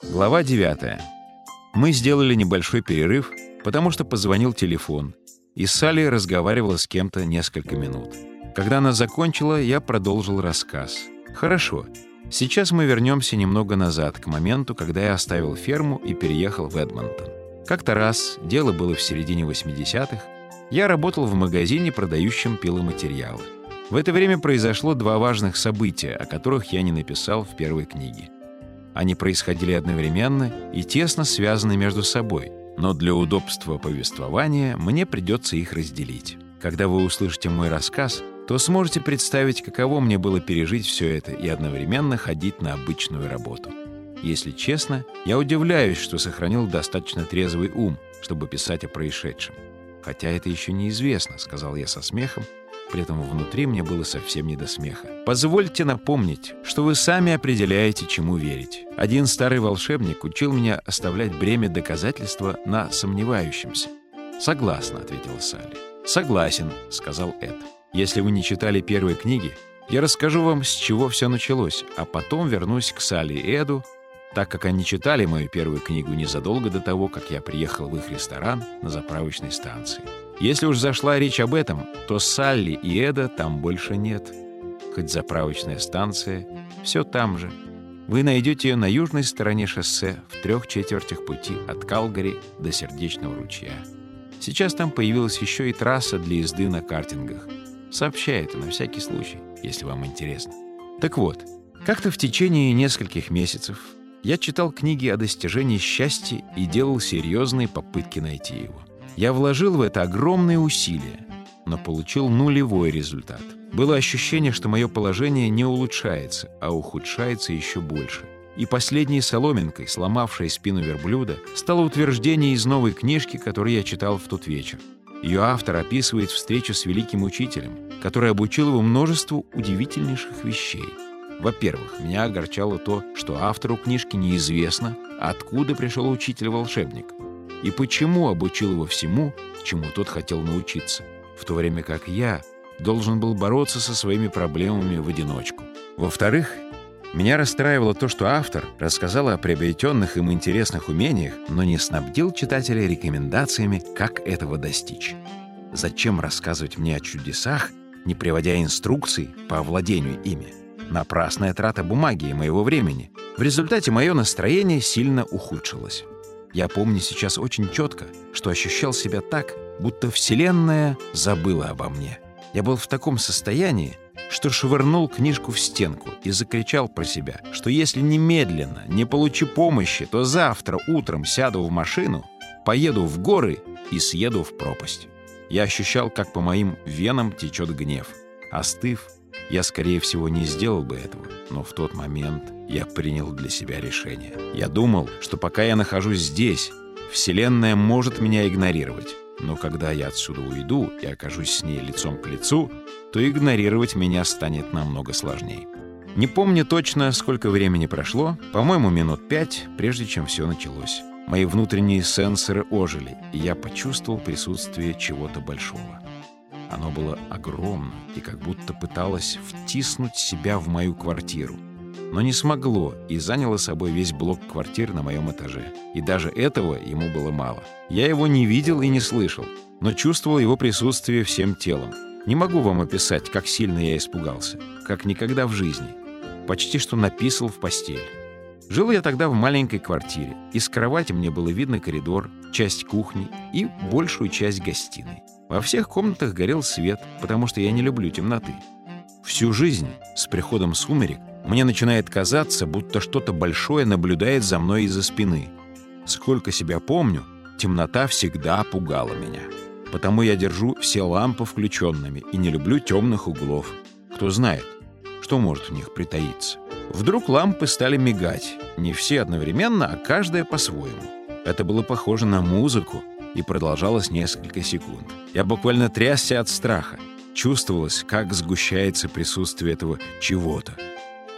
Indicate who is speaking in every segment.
Speaker 1: Глава 9. Мы сделали небольшой перерыв, потому что позвонил телефон, и Салли разговаривала с кем-то несколько минут. Когда она закончила, я продолжил рассказ. «Хорошо. Сейчас мы вернемся немного назад, к моменту, когда я оставил ферму и переехал в Эдмонтон. Как-то раз, дело было в середине 80-х, я работал в магазине, продающем пиломатериалы. В это время произошло два важных события, о которых я не написал в первой книге. Они происходили одновременно и тесно связаны между собой, но для удобства повествования мне придется их разделить. Когда вы услышите мой рассказ, то сможете представить, каково мне было пережить все это и одновременно ходить на обычную работу. Если честно, я удивляюсь, что сохранил достаточно трезвый ум, чтобы писать о происшедшем. «Хотя это еще неизвестно», — сказал я со смехом, при этом внутри мне было совсем не до смеха. Позвольте напомнить, что вы сами определяете, чему верить. Один старый волшебник учил меня оставлять бремя доказательства на сомневающемся. «Согласна», — ответила Салли. «Согласен», — сказал Эд. «Если вы не читали первой книги, я расскажу вам, с чего все началось, а потом вернусь к Салли и Эду, так как они читали мою первую книгу незадолго до того, как я приехал в их ресторан на заправочной станции. Если уж зашла речь об этом, то Салли и Эда там больше нет. Хоть заправочная станция, все там же. Вы найдете ее на южной стороне шоссе в трех четвертях пути от Калгари до Сердечного ручья. Сейчас там появилась еще и трасса для езды на картингах. Сообщаю это на всякий случай, если вам интересно. Так вот, как-то в течение нескольких месяцев я читал книги о достижении счастья и делал серьезные попытки найти его. Я вложил в это огромные усилия, но получил нулевой результат. Было ощущение, что мое положение не улучшается, а ухудшается еще больше. И последней соломинкой, сломавшей спину верблюда, стало утверждение из новой книжки, которую я читал в тот вечер. Ее автор описывает встречу с великим учителем, который обучил его множеству удивительнейших вещей. Во-первых, меня огорчало то, что автору книжки неизвестно, откуда пришел учитель-волшебник и почему обучил его всему, чему тот хотел научиться, в то время как я должен был бороться со своими проблемами в одиночку. Во-вторых, меня расстраивало то, что автор рассказал о приобретенных им интересных умениях, но не снабдил читателя рекомендациями, как этого достичь. Зачем рассказывать мне о чудесах, не приводя инструкций по овладению ими? Напрасная трата бумаги и моего времени. В результате мое настроение сильно ухудшилось. Я помню сейчас очень четко, что ощущал себя так, будто Вселенная забыла обо мне. Я был в таком состоянии, что швырнул книжку в стенку и закричал про себя, что если немедленно не получу помощи, то завтра утром сяду в машину, поеду в горы и съеду в пропасть. Я ощущал, как по моим венам течет гнев. Остыв, я, скорее всего, не сделал бы этого, но в тот момент я принял для себя решение. Я думал, что пока я нахожусь здесь, Вселенная может меня игнорировать. Но когда я отсюда уйду и окажусь с ней лицом к лицу, то игнорировать меня станет намного сложнее. Не помню точно, сколько времени прошло, по-моему, минут пять, прежде чем все началось. Мои внутренние сенсоры ожили, и я почувствовал присутствие чего-то большого. Оно было огромно и как будто пыталось втиснуть себя в мою квартиру. Но не смогло и заняло собой весь блок квартир на моем этаже. И даже этого ему было мало. Я его не видел и не слышал, но чувствовал его присутствие всем телом. Не могу вам описать, как сильно я испугался, как никогда в жизни. Почти что написал в постель. Жил я тогда в маленькой квартире. Из кровати мне было видно коридор, часть кухни и большую часть гостиной. Во всех комнатах горел свет, потому что я не люблю темноты. Всю жизнь, с приходом сумерек, мне начинает казаться, будто что-то большое наблюдает за мной из-за спины. Сколько себя помню, темнота всегда пугала меня. Потому я держу все лампы включенными и не люблю темных углов. Кто знает, что может в них притаиться. Вдруг лампы стали мигать. Не все одновременно, а каждая по-своему. Это было похоже на музыку, и продолжалось несколько секунд. Я буквально трясся от страха. Чувствовалось, как сгущается присутствие этого чего-то.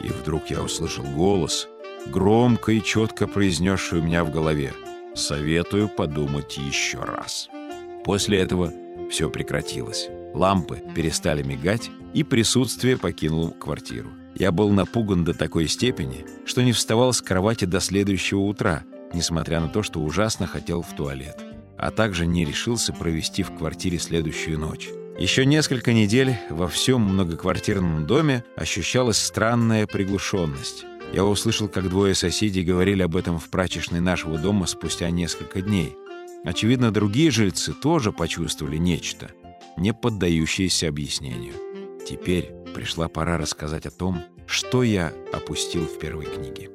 Speaker 1: И вдруг я услышал голос, громко и четко произнесший у меня в голове «Советую подумать еще раз». После этого все прекратилось. Лампы перестали мигать, и присутствие покинуло квартиру. Я был напуган до такой степени, что не вставал с кровати до следующего утра, несмотря на то, что ужасно хотел в туалет, а также не решился провести в квартире следующую ночь. Еще несколько недель во всем многоквартирном доме ощущалась странная приглушенность. Я услышал, как двое соседей говорили об этом в прачечной нашего дома спустя несколько дней. Очевидно, другие жильцы тоже почувствовали нечто, не поддающееся объяснению. Теперь пришла пора рассказать о том, что я опустил в первой книге.